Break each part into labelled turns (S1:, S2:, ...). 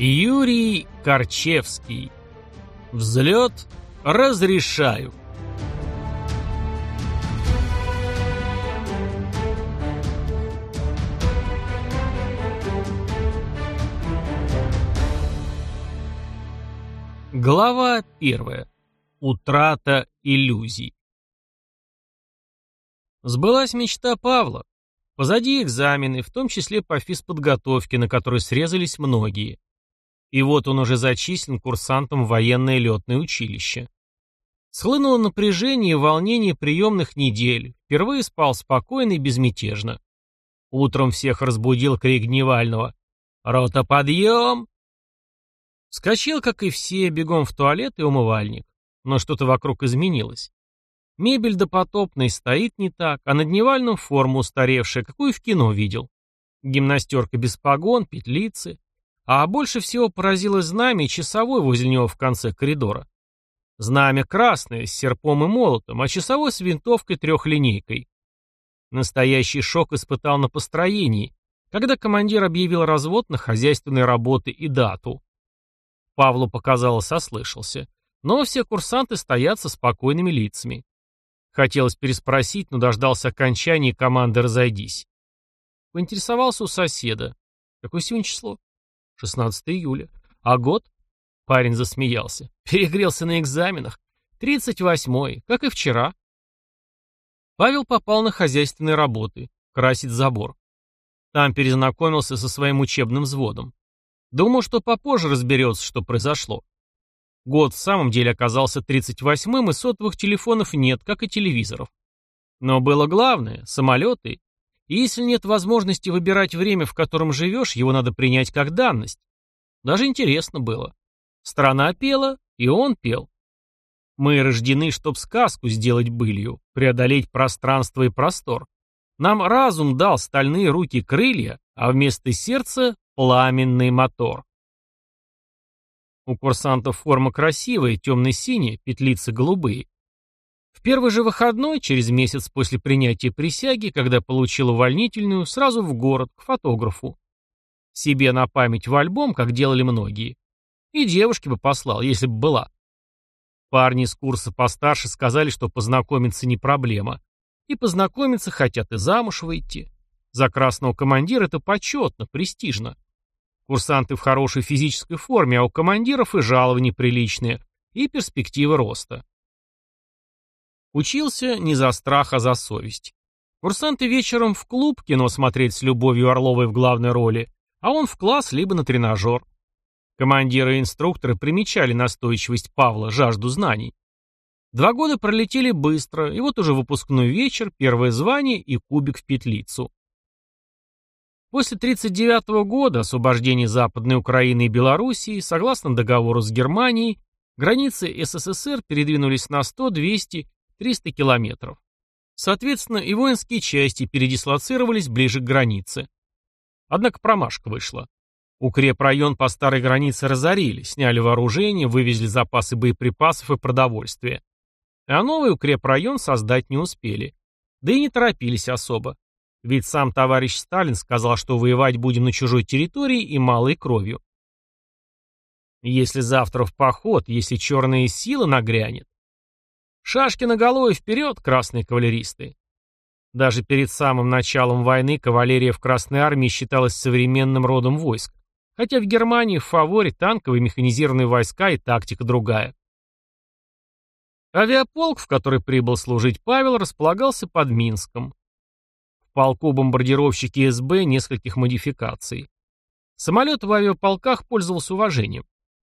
S1: Юрий Корчевский. Взлет разрешаю. Глава первая. Утрата иллюзий. Сбылась мечта Павла. Позади экзамены, в том числе по физподготовке, на которой срезались многие. И вот он уже зачислен курсантом в военное летное училище. Схлынуло напряжение и волнение приемных недель. Впервые спал спокойно и безмятежно. Утром всех разбудил крик Дневального. «Рота, подъем!» Скочил, как и все, бегом в туалет и умывальник. Но что-то вокруг изменилось. Мебель допотопная стоит не так, а на дневальном форма устаревшая, какую в кино видел. Гимнастерка без погон, петлицы. А больше всего поразило знамя и часовой возле него в конце коридора. Знамя красное, с серпом и молотом, а часовой с винтовкой-трехлинейкой. Настоящий шок испытал на построении, когда командир объявил развод на хозяйственные работы и дату. Павлу показалось, ослышался. Но все курсанты стоят со спокойными лицами. Хотелось переспросить, но дождался окончания команды «Разойдись». Поинтересовался у соседа. Какое сегодня число? 16 июля. А год? Парень засмеялся. Перегрелся на экзаменах. 38-й, как и вчера. Павел попал на хозяйственные работы. Красить забор. Там перезнакомился со своим учебным взводом. Думал, что попозже разберется, что произошло. Год в самом деле оказался 38-м, и сотовых телефонов нет, как и телевизоров. Но было главное — самолеты и если нет возможности выбирать время, в котором живешь, его надо принять как данность. Даже интересно было. Страна пела, и он пел. Мы рождены, чтоб сказку сделать былью, преодолеть пространство и простор. Нам разум дал стальные руки крылья, а вместо сердца — пламенный мотор. У курсантов форма красивая, темно-синяя, петлицы голубые. В первый же выходной, через месяц после принятия присяги, когда получил увольнительную, сразу в город, к фотографу. Себе на память в альбом, как делали многие. И девушке бы послал, если бы была. Парни с курса постарше сказали, что познакомиться не проблема. И познакомиться хотят и замуж выйти. За красного командира это почетно, престижно. Курсанты в хорошей физической форме, а у командиров и жалования приличные, и перспективы роста. Учился не за страх, а за совесть. Курсанты вечером в клуб кино смотреть с Любовью Орловой в главной роли, а он в класс либо на тренажер. Командиры и инструкторы примечали настойчивость Павла, жажду знаний. Два года пролетели быстро, и вот уже выпускной вечер, первое звание и кубик в петлицу. После 1939 года, освобождения Западной Украины и Белоруссии, согласно договору с Германией, границы СССР передвинулись на 100, 200 300 километров. Соответственно, и воинские части передислоцировались ближе к границе. Однако промашка вышла. Укрепрайон по старой границе разорили, сняли вооружение, вывезли запасы боеприпасов и продовольствия. А новый укрепрайон создать не успели. Да и не торопились особо. Ведь сам товарищ Сталин сказал, что воевать будем на чужой территории и малой кровью. Если завтра в поход, если черная сила нагрянет, Шашки наголове вперед, красные кавалеристы. Даже перед самым началом войны кавалерия в Красной армии считалась современным родом войск, хотя в Германии в фаворе танковые механизированные войска и тактика другая. Авиаполк, в который прибыл служить Павел, располагался под Минском. В полку бомбардировщики СБ нескольких модификаций. Самолет в авиаполках пользовался уважением.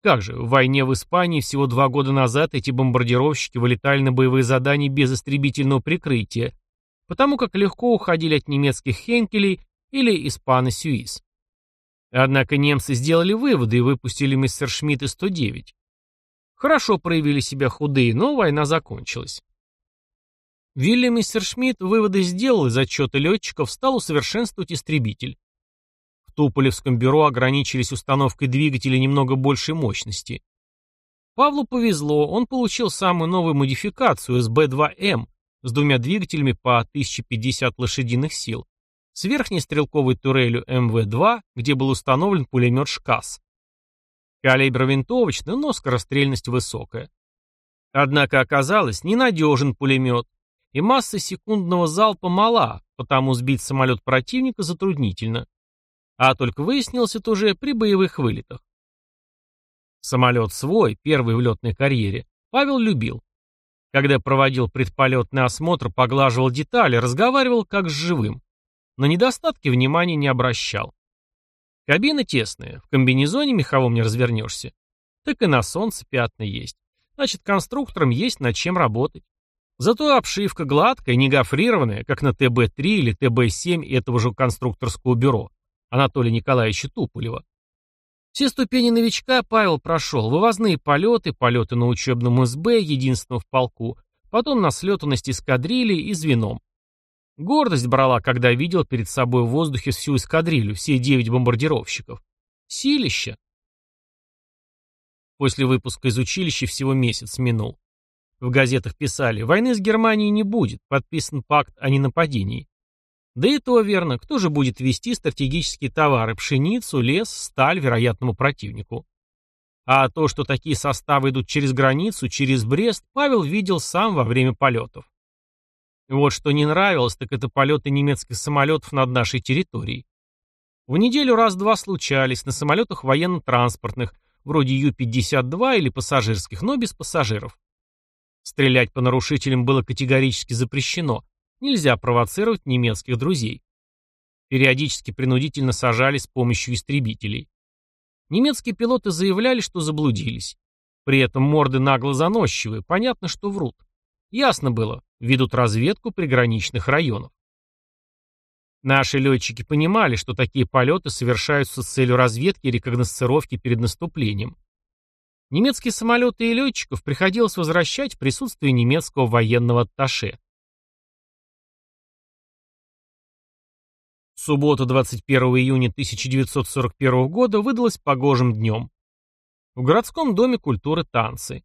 S1: Как же, в войне в Испании всего два года назад эти бомбардировщики вылетали на боевые задания без истребительного прикрытия, потому как легко уходили от немецких Хенкелей или испано-сюиз. Однако немцы сделали выводы и выпустили Мессершмитты 109. Хорошо проявили себя худые, но война закончилась. Вильям Мессершмитт выводы сделал из отчета летчиков, стал усовершенствовать истребитель. Туполевском бюро ограничились установкой двигателя немного большей мощности. Павлу повезло, он получил самую новую модификацию СБ-2М с двумя двигателями по 1050 лошадиных сил, с верхней стрелковой турелью МВ-2, где был установлен пулемет «ШКАС». Калибр винтовочный, но скорострельность высокая. Однако оказалось, ненадежен пулемет, и масса секундного залпа мала, потому сбить самолет противника затруднительно. А только выяснилось это уже при боевых вылетах. Самолет свой, первый в летной карьере, Павел любил. Когда проводил предполетный осмотр, поглаживал детали, разговаривал как с живым. На недостатки внимания не обращал. Кабина тесная, в комбинезоне меховом не развернешься. Так и на солнце пятна есть. Значит, конструкторам есть над чем работать. Зато обшивка гладкая, не гофрированная, как на ТБ-3 или ТБ-7 этого же конструкторского бюро Анатолия Николаевича Туполева. Все ступени новичка Павел прошел. Вывозные полеты, полеты на учебном СБ, единственного в полку, потом на слетанность эскадрильи и звеном. Гордость брала, когда видел перед собой в воздухе всю эскадрилью, все девять бомбардировщиков. Силища. После выпуска из училища всего месяц минул. В газетах писали, войны с Германией не будет, подписан пакт о ненападении. Да и то верно, кто же будет вести стратегические товары, пшеницу, лес, сталь вероятному противнику. А то, что такие составы идут через границу, через Брест, Павел видел сам во время полетов. Вот что не нравилось, так это полеты немецких самолетов над нашей территорией. В неделю раз-два случались на самолетах военно-транспортных, вроде Ю-52 или пассажирских, но без пассажиров. Стрелять по нарушителям было категорически запрещено, нельзя провоцировать немецких друзей. Периодически принудительно сажали с помощью истребителей. Немецкие пилоты заявляли, что заблудились. При этом морды нагло заносчивые, понятно, что врут. Ясно было, ведут разведку приграничных районов. Наши летчики понимали, что такие полеты совершаются с целью разведки и рекогносцировки перед наступлением. Немецкие самолеты и летчиков приходилось возвращать в присутствии немецкого военного атташе. Суббота 21 июня 1941 года выдалась погожим днем. В городском доме культуры танцы.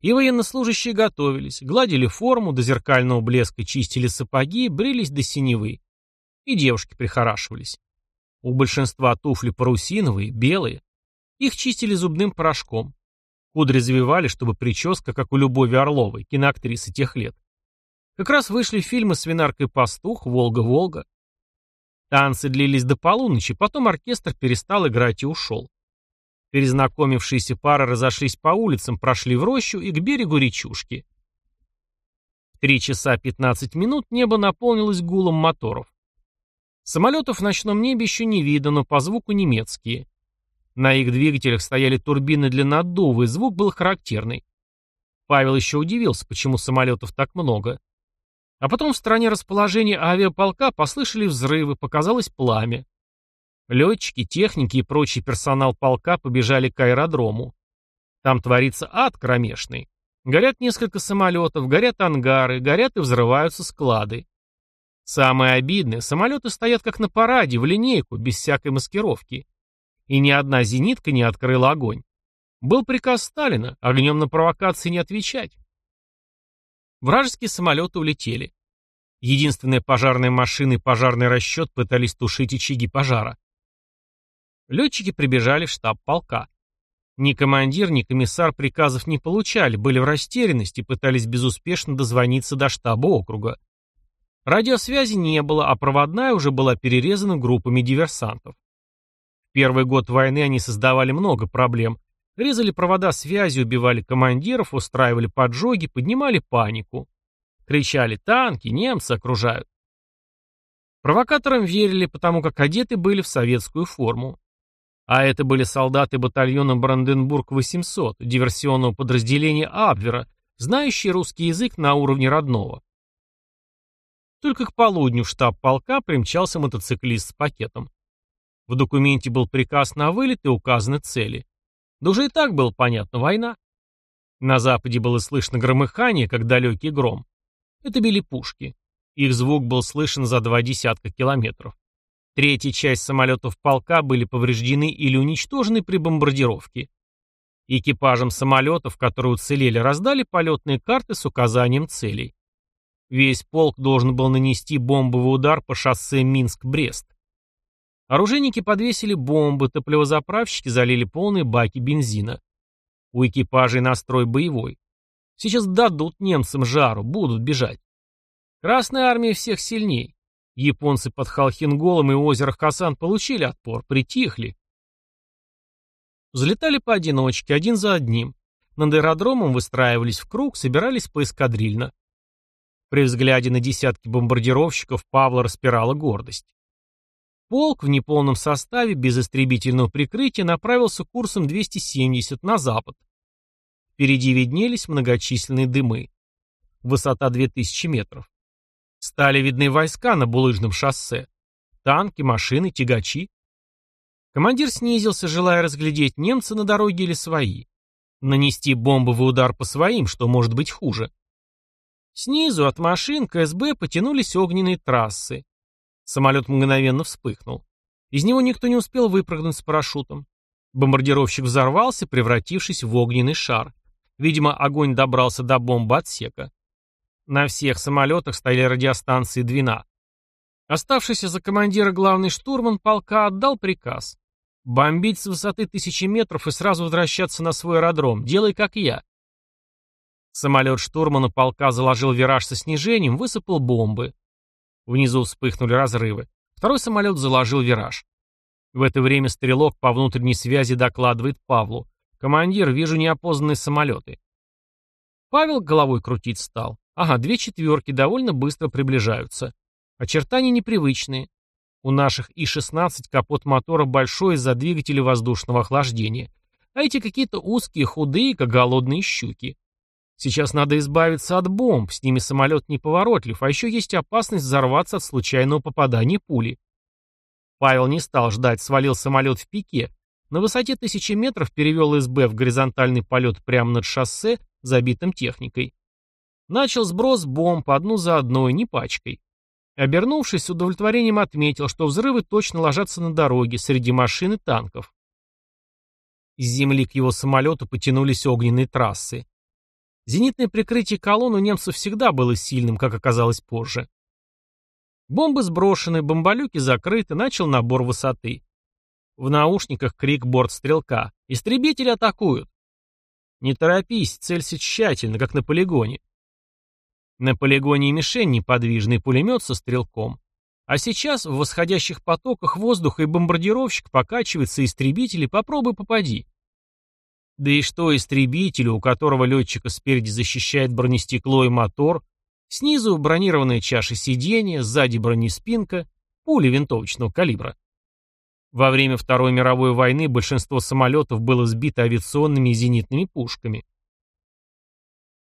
S1: И военнослужащие готовились, гладили форму, до зеркального блеска чистили сапоги, брились до синевы. И девушки прихорашивались. У большинства туфли парусиновые, белые. Их чистили зубным порошком. Кудри завивали, чтобы прическа, как у Любови Орловой, киноактрисы тех лет. Как раз вышли фильмы «Свинарка и пастух», «Волга-Волга». Танцы длились до полуночи, потом оркестр перестал играть и ушел. Перезнакомившиеся пары разошлись по улицам, прошли в рощу и к берегу речушки. В три часа пятнадцать минут небо наполнилось гулом моторов. Самолетов в ночном небе еще не видно, но по звуку немецкие. На их двигателях стояли турбины для наддува, и звук был характерный. Павел еще удивился, почему самолетов так много. А потом в стороне расположения авиаполка послышали взрывы, показалось пламя. Летчики, техники и прочий персонал полка побежали к аэродрому. Там творится ад кромешный. Горят несколько самолетов, горят ангары, горят и взрываются склады. Самое обидное, самолеты стоят как на параде, в линейку, без всякой маскировки. И ни одна зенитка не открыла огонь. Был приказ Сталина огнем на провокации не отвечать. Вражеские самолеты улетели. Единственная пожарная машина и пожарный расчет пытались тушить очаги пожара. Летчики прибежали в штаб полка. Ни командир, ни комиссар приказов не получали, были в растерянности, пытались безуспешно дозвониться до штаба округа. Радиосвязи не было, а проводная уже была перерезана группами диверсантов. В первый год войны они создавали много проблем. Резали провода связи, убивали командиров, устраивали поджоги, поднимали панику. Кричали «танки, немцы окружают». Провокаторам верили, потому как одеты были в советскую форму. А это были солдаты батальона Бранденбург-800, диверсионного подразделения Абвера, знающие русский язык на уровне родного. Только к полудню в штаб полка примчался мотоциклист с пакетом. В документе был приказ на вылет и указаны цели. Да уже и так было понятно, война. На западе было слышно громыхание, как далекий гром. Это били пушки. Их звук был слышен за два десятка километров. Третья часть самолетов полка были повреждены или уничтожены при бомбардировке. Экипажам самолетов, которые уцелели, раздали полетные карты с указанием целей. Весь полк должен был нанести бомбовый удар по шоссе Минск-Брест. Оружейники подвесили бомбы, топливозаправщики залили полные баки бензина. У экипажей настрой боевой. Сейчас дадут немцам жару, будут бежать. Красная армия всех сильней. Японцы под Халхинголом и озерах Хасан получили отпор, притихли. Взлетали поодиночке, один за одним. Над аэродромом выстраивались в круг, собирались поэскадрильно. При взгляде на десятки бомбардировщиков Павла распирала гордость. Полк в неполном составе, без истребительного прикрытия, направился курсом 270 на запад. Впереди виднелись многочисленные дымы. Высота 2000 метров. Стали видны войска на булыжном шоссе. Танки, машины, тягачи. Командир снизился, желая разглядеть, немцы на дороге или свои. Нанести бомбовый удар по своим, что может быть хуже. Снизу от машин КСБ потянулись огненные трассы. Самолет мгновенно вспыхнул. Из него никто не успел выпрыгнуть с парашютом. Бомбардировщик взорвался, превратившись в огненный шар. Видимо, огонь добрался до бомбы отсека. На всех самолетах стояли радиостанции Двина. Оставшийся за командира главный штурман полка отдал приказ. Бомбить с высоты тысячи метров и сразу возвращаться на свой аэродром. Делай, как я. Самолет штурмана полка заложил вираж со снижением, высыпал бомбы. Внизу вспыхнули разрывы. Второй самолет заложил вираж. В это время стрелок по внутренней связи докладывает Павлу. «Командир, вижу неопознанные самолеты». Павел головой крутить стал. Ага, две четверки довольно быстро приближаются. Очертания непривычные. У наших И-16 капот мотора большой из-за двигателя воздушного охлаждения. А эти какие-то узкие, худые, как голодные щуки. Сейчас надо избавиться от бомб, с ними самолет неповоротлив, а еще есть опасность взорваться от случайного попадания пули. Павел не стал ждать, свалил самолет в пике, на высоте тысячи метров перевел СБ в горизонтальный полет прямо над шоссе, забитым техникой. Начал сброс бомб одну за одной, не пачкой. Обернувшись, с удовлетворением отметил, что взрывы точно ложатся на дороге, среди машин и танков. С земли к его самолету потянулись огненные трассы. Зенитное прикрытие колонн у немцев всегда было сильным, как оказалось позже. Бомбы сброшены, бомболюки закрыты, начал набор высоты. В наушниках крик бортстрелка. «Истребители атакуют!» «Не торопись, целься тщательно, как на полигоне». На полигоне и мишень неподвижный пулемет со стрелком. А сейчас в восходящих потоках воздуха и бомбардировщик покачивается истребители, попробуй попади. Да и что истребителю, у которого летчика спереди защищает бронестекло и мотор, снизу бронированная чаша сиденья, сзади бронеспинка, пули винтовочного калибра. Во время Второй мировой войны большинство самолетов было сбито авиационными и зенитными пушками.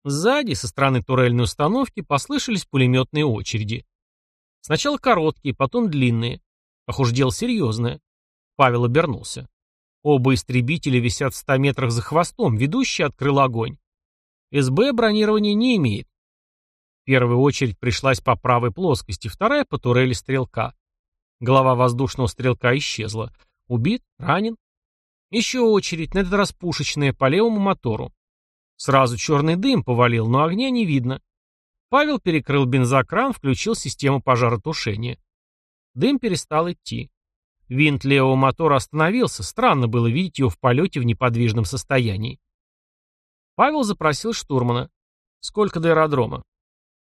S1: Сзади, со стороны турельной установки, послышались пулеметные очереди. Сначала короткие, потом длинные. Ах дело серьезное. Павел обернулся. Оба истребителя висят в 100 метрах за хвостом, ведущий открыл огонь. СБ бронирования не имеет. Первая очередь пришлась по правой плоскости, вторая по турели стрелка. Голова воздушного стрелка исчезла. Убит? Ранен? Еще очередь, на этот раз пушечная, по левому мотору. Сразу черный дым повалил, но огня не видно. Павел перекрыл бензокран, включил систему пожаротушения. Дым перестал идти. Винт левого мотора остановился, странно было видеть его в полете в неподвижном состоянии. Павел запросил штурмана. Сколько до аэродрома?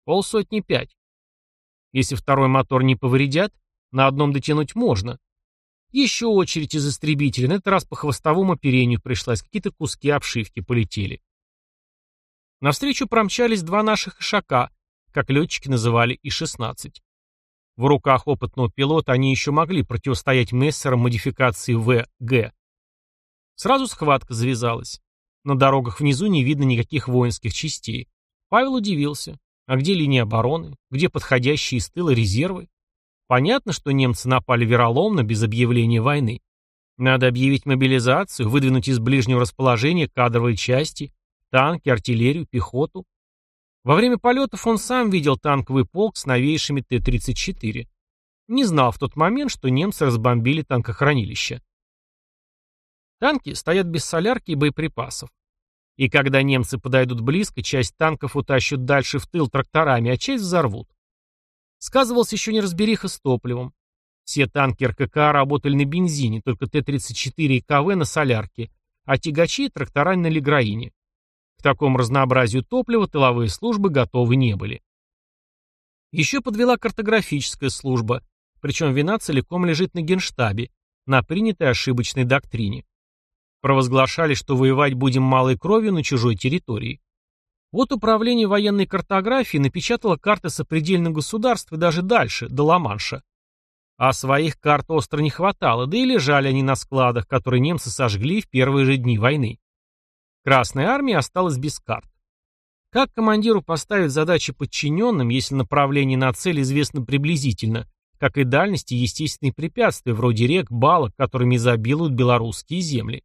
S1: Полсотни пять. Если второй мотор не повредят, на одном дотянуть можно. Еще очередь из истребителей, на этот раз по хвостовому оперению пришлась, какие-то куски обшивки полетели. Навстречу промчались два наших ишака, как летчики называли И-16. В руках опытного пилота они еще могли противостоять мессерам модификации ВГ. Сразу схватка завязалась. На дорогах внизу не видно никаких воинских частей. Павел удивился. А где линия обороны? Где подходящие из тыла резервы? Понятно, что немцы напали вероломно, без объявления войны. Надо объявить мобилизацию, выдвинуть из ближнего расположения кадровые части, танки, артиллерию, пехоту. Во время полетов он сам видел танковый полк с новейшими Т-34. Не знал в тот момент, что немцы разбомбили танкохранилище. Танки стоят без солярки и боеприпасов. И когда немцы подойдут близко, часть танков утащат дальше в тыл тракторами, а часть взорвут. Сказывался еще неразбериха с топливом. Все танки РКК работали на бензине, только Т-34 и КВ на солярке, а тягачи и трактора на лиграине. К такому разнообразию топлива тыловые службы готовы не были. Еще подвела картографическая служба, причем вина целиком лежит на генштабе, на принятой ошибочной доктрине. Провозглашали, что воевать будем малой кровью на чужой территории. Вот управление военной картографией напечатало карты сопредельных государств и даже дальше, до Ла-Манша. А своих карт остро не хватало, да и лежали они на складах, которые немцы сожгли в первые же дни войны. Красная армия осталась без карт. Как командиру поставить задачи подчиненным, если направление на цель известно приблизительно, как и дальности естественные препятствия, вроде рек, балок, которыми изобилуют белорусские земли?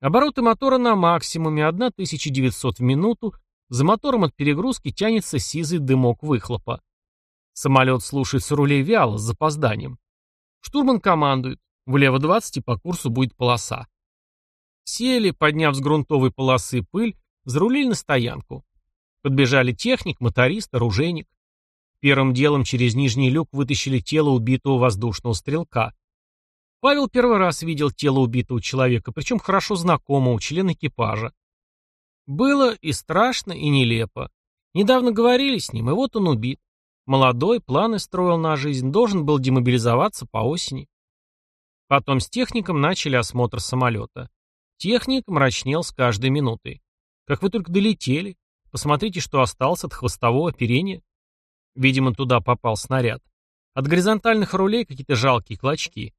S1: Обороты мотора на максимуме 1900 в минуту, за мотором от перегрузки тянется сизый дымок выхлопа. Самолет слушается рулей вяло, с запозданием. Штурман командует. Влево 20 и по курсу будет полоса. Сели, подняв с грунтовой полосы пыль, зарулили на стоянку. Подбежали техник, моторист, оружейник. Первым делом через нижний люк вытащили тело убитого воздушного стрелка. Павел первый раз видел тело убитого человека, причем хорошо знакомого, члена экипажа. Было и страшно, и нелепо. Недавно говорили с ним, и вот он убит. Молодой, планы строил на жизнь, должен был демобилизоваться по осени. Потом с техником начали осмотр самолета. Техник мрачнел с каждой минутой. Как вы только долетели. Посмотрите, что осталось от хвостового оперения. Видимо, туда попал снаряд. От горизонтальных рулей какие-то жалкие клочки.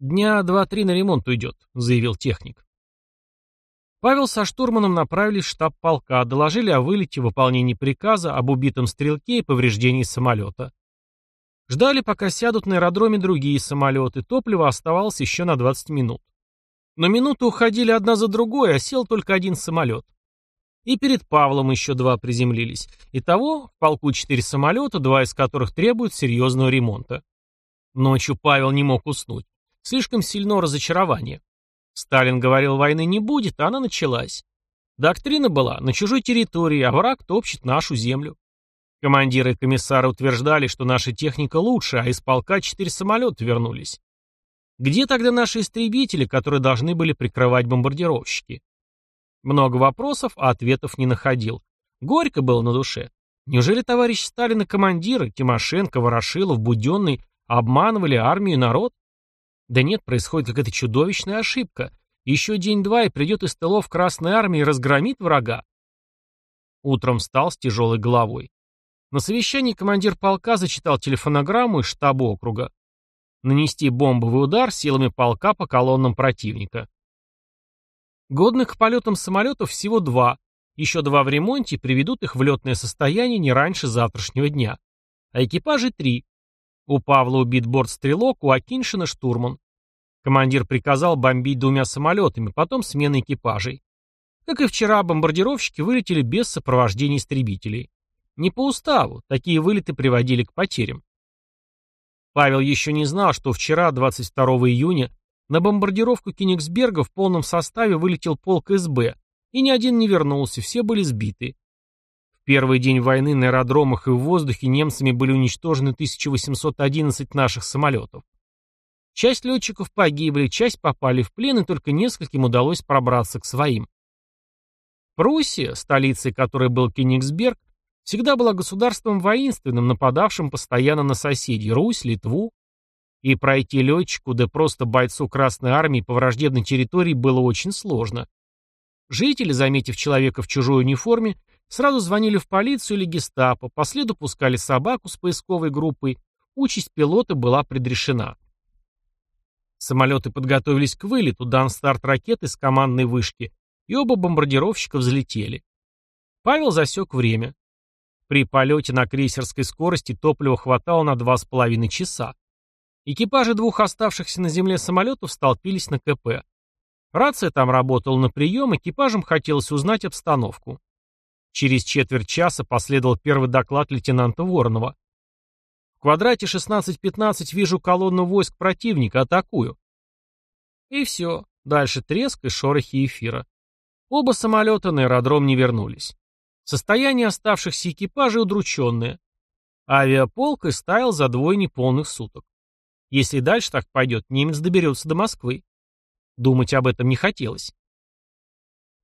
S1: «Дня два-три на ремонт уйдет», — заявил техник. Павел со штурманом направились в штаб полка, доложили о вылете, выполнении приказа, об убитом стрелке и повреждении самолета. Ждали, пока сядут на аэродроме другие самолеты, топливо оставалось еще на 20 минут. Но минуты уходили одна за другой, а сел только один самолет. И перед Павлом еще два приземлились. Итого, в полку четыре самолета, два из которых требуют серьезного ремонта. Ночью Павел не мог уснуть. Слишком сильно разочарование. Сталин говорил, войны не будет, а она началась. Доктрина была, на чужой территории, а враг топчет нашу землю. Командиры и комиссары утверждали, что наша техника лучше, а из полка четыре самолета вернулись. Где тогда наши истребители, которые должны были прикрывать бомбардировщики? Много вопросов, а ответов не находил. Горько было на душе. Неужели товарищ Сталин и командиры, Тимошенко, Ворошилов, Буденный, обманывали армию и народ? Да нет, происходит какая-то чудовищная ошибка. Еще день-два и придет из тылов Красной Армии и разгромит врага. Утром встал с тяжелой головой. На совещании командир полка зачитал телефонограмму из штаба округа. Нанести бомбовый удар силами полка по колоннам противника. Годных к полетам самолетов всего два. Еще два в ремонте приведут их в летное состояние не раньше завтрашнего дня. А экипажи три. У Павла убит бортстрелок, у Акиншина штурман. Командир приказал бомбить двумя самолетами, потом смена экипажей. Как и вчера, бомбардировщики вылетели без сопровождения истребителей. Не по уставу, такие вылеты приводили к потерям. Павел еще не знал, что вчера, 22 июня, на бомбардировку Кенигсберга в полном составе вылетел полк СБ, и ни один не вернулся, все были сбиты первый день войны на аэродромах и в воздухе немцами были уничтожены 1811 наших самолетов. Часть летчиков погибли, часть попали в плен, и только нескольким удалось пробраться к своим. Пруссия, столицей которой был Кенигсберг, всегда была государством воинственным, нападавшим постоянно на соседей Русь, Литву. И пройти летчику, да просто бойцу Красной Армии по враждебной территории было очень сложно. Жители, заметив человека в чужой униформе, Сразу звонили в полицию или гестапо, по следу пускали собаку с поисковой группой, участь пилота была предрешена. Самолеты подготовились к вылету, дан старт ракеты с командной вышки, и оба бомбардировщика взлетели. Павел засек время. При полете на крейсерской скорости топлива хватало на два с половиной часа. Экипажи двух оставшихся на земле самолетов столпились на КП. Рация там работала на прием, экипажам хотелось узнать обстановку. Через четверть часа последовал первый доклад лейтенанта Воронова. В квадрате 16-15 вижу колонну войск противника, атакую. И все. Дальше треск и шорохи эфира. Оба самолета на аэродром не вернулись. Состояние оставшихся экипажей удрученное. Авиаполк истаял за двое неполных суток. Если дальше так пойдет, немец доберется до Москвы. Думать об этом не хотелось.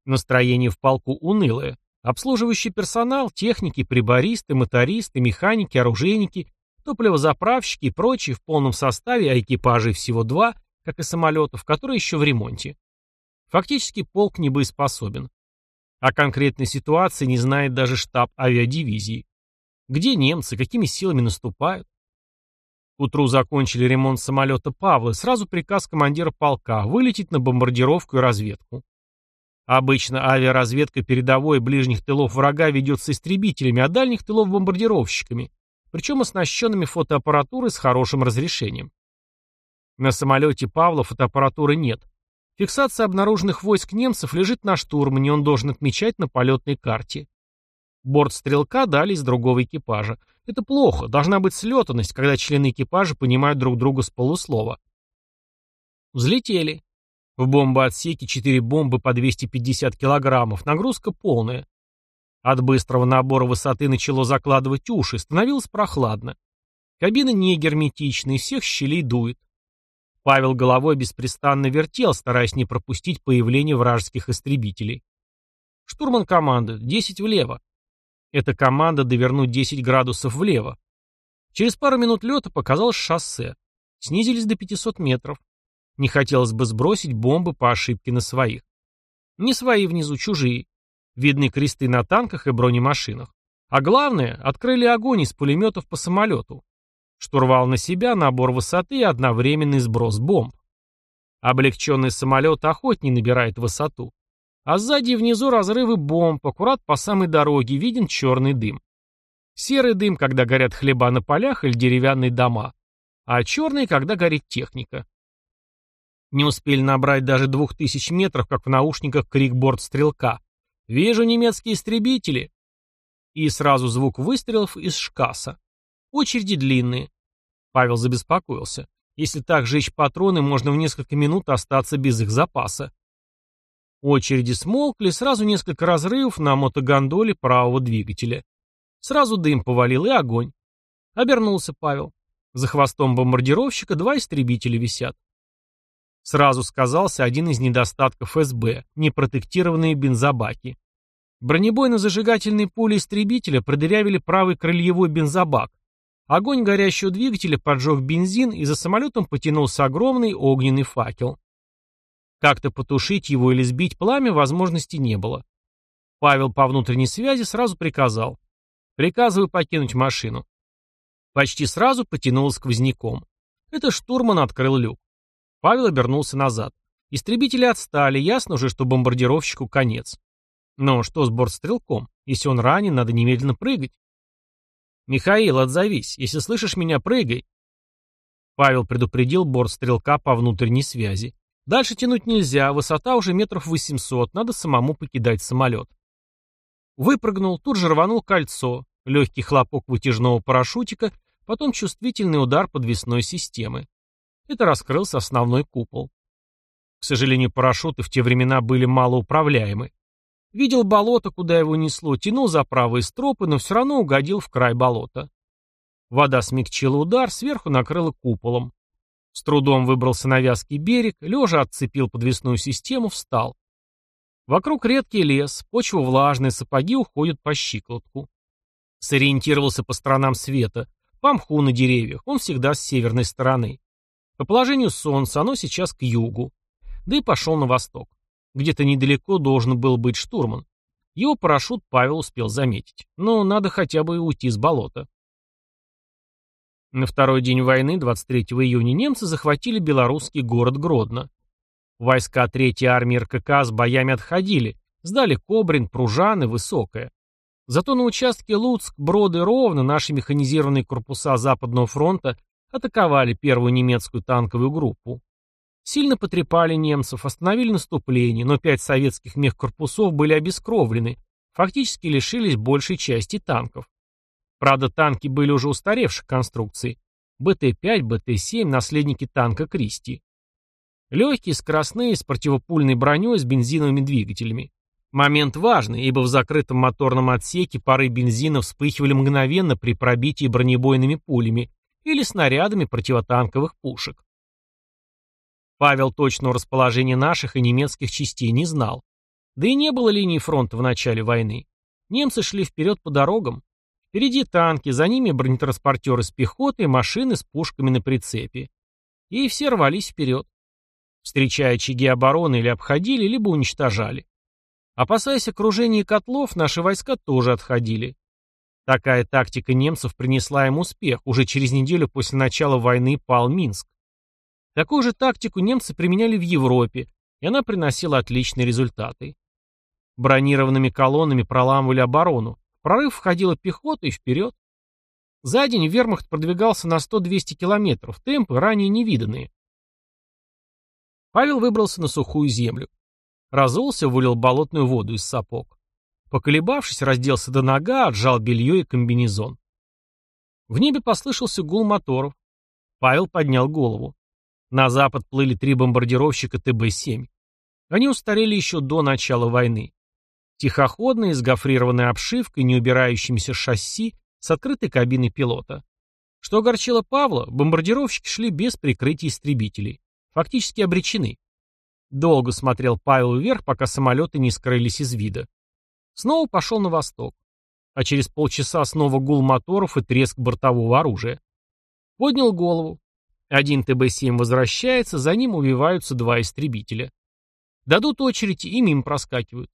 S1: Настроение в полку унылое. Обслуживающий персонал, техники, прибористы, мотористы, механики, оружейники, топливозаправщики и прочие в полном составе, а экипажей всего два, как и самолетов, которые еще в ремонте. Фактически полк не боеспособен. О конкретной ситуации не знает даже штаб авиадивизии. Где немцы, какими силами наступают? К утру закончили ремонт самолета Павла, сразу приказ командира полка вылететь на бомбардировку и разведку. Обычно авиаразведка передовой ближних тылов врага ведется истребителями, а дальних тылов бомбардировщиками, причем оснащенными фотоаппаратурой с хорошим разрешением. На самолете Павла фотоаппаратуры нет. Фиксация обнаруженных войск немцев лежит на штурмане, он должен отмечать на полетной карте. Борт стрелка дали из другого экипажа. Это плохо, должна быть слетанность, когда члены экипажа понимают друг друга с полуслова. Взлетели. В бомбоотсеке 4 бомбы по 250 килограммов, нагрузка полная. От быстрого набора высоты начало закладывать уши, становилось прохладно. Кабина не герметична, из всех щелей дует. Павел головой беспрестанно вертел, стараясь не пропустить появление вражеских истребителей. Штурман команды 10 влево. Эта команда довернуть 10 градусов влево. Через пару минут лета показалось шоссе. Снизились до 500 метров. Не хотелось бы сбросить бомбы по ошибке на своих. Не свои внизу, чужие. Видны кресты на танках и бронемашинах. А главное, открыли огонь из пулеметов по самолету. Штурвал на себя, набор высоты и одновременный сброс бомб. Облегченный самолет охотнее набирает высоту. А сзади и внизу разрывы бомб, аккурат по самой дороге, виден черный дым. Серый дым, когда горят хлеба на полях или деревянные дома, а черный, когда горит техника. Не успели набрать даже двух тысяч метров, как в наушниках крик борт стрелка. «Вижу немецкие истребители!» И сразу звук выстрелов из шкаса. Очереди длинные. Павел забеспокоился. Если так жечь патроны, можно в несколько минут остаться без их запаса. Очереди смолкли, сразу несколько разрывов на мотогондоле правого двигателя. Сразу дым повалил и огонь. Обернулся Павел. За хвостом бомбардировщика два истребителя висят. Сразу сказался один из недостатков СБ – непротектированные бензобаки. Бронебойно-зажигательные пули истребителя продырявили правый крыльевой бензобак. Огонь горящего двигателя поджег бензин, и за самолетом потянулся огромный огненный факел. Как-то потушить его или сбить пламя возможности не было. Павел по внутренней связи сразу приказал. «Приказываю покинуть машину». Почти сразу потянул сквозняком. Это штурман открыл люк. Павел обернулся назад. Истребители отстали, ясно уже, что бомбардировщику конец. Но что с бортстрелком? Если он ранен, надо немедленно прыгать. «Михаил, отзовись. Если слышишь меня, прыгай». Павел предупредил бортстрелка по внутренней связи. Дальше тянуть нельзя, высота уже метров 800, надо самому покидать самолет. Выпрыгнул, тут же рванул кольцо, легкий хлопок вытяжного парашютика, потом чувствительный удар подвесной системы. Это раскрылся основной купол. К сожалению, парашюты в те времена были малоуправляемы. Видел болото, куда его несло, тянул за правые стропы, но все равно угодил в край болота. Вода смягчила удар, сверху накрыла куполом. С трудом выбрался на вязкий берег, лежа отцепил подвесную систему, встал. Вокруг редкий лес, почва влажная, сапоги уходят по щиколотку. Сориентировался по сторонам света, по мху на деревьях, он всегда с северной стороны. По положению солнца оно сейчас к югу. Да и пошел на восток. Где-то недалеко должен был быть штурман. Его парашют Павел успел заметить. Но надо хотя бы уйти с болота. На второй день войны, 23 июня, немцы захватили белорусский город Гродно. Войска Третьей армии РКК с боями отходили, сдали Кобрин, Пружаны, Высокое. Зато на участке Луцк, Броды, Ровно наши механизированные корпуса Западного фронта атаковали первую немецкую танковую группу. Сильно потрепали немцев, остановили наступление, но пять советских мехкорпусов были обескровлены, фактически лишились большей части танков. Правда, танки были уже устаревших конструкций. БТ-5, БТ-7, наследники танка Кристи. Легкие, скоростные, с противопульной броней, с бензиновыми двигателями. Момент важный, ибо в закрытом моторном отсеке пары бензина вспыхивали мгновенно при пробитии бронебойными пулями или снарядами противотанковых пушек. Павел точного расположения наших и немецких частей не знал. Да и не было линии фронта в начале войны. Немцы шли вперед по дорогам. Впереди танки, за ними бронетранспортеры с пехотой, машины с пушками на прицепе. И все рвались вперед. Встречая очаги обороны или обходили, либо уничтожали. Опасаясь окружения котлов, наши войска тоже отходили. Такая тактика немцев принесла им успех. Уже через неделю после начала войны пал Минск. Такую же тактику немцы применяли в Европе, и она приносила отличные результаты. Бронированными колоннами проламывали оборону. В прорыв входила пехота и вперед. За день вермахт продвигался на 100-200 километров, темпы ранее невиданные. Павел выбрался на сухую землю. Разулся, вылил болотную воду из сапог. Поколебавшись, разделся до нога, отжал белье и комбинезон. В небе послышался гул моторов. Павел поднял голову. На запад плыли три бомбардировщика ТБ-7. Они устарели еще до начала войны. Тихоходные, с гофрированной обшивкой, не убирающимися шасси, с открытой кабиной пилота. Что огорчило Павла, бомбардировщики шли без прикрытия истребителей. Фактически обречены. Долго смотрел Павел вверх, пока самолеты не скрылись из вида. Снова пошел на восток. А через полчаса снова гул моторов и треск бортового оружия. Поднял голову. Один ТБ-7 возвращается, за ним увиваются два истребителя. Дадут очередь и мимо проскакивают.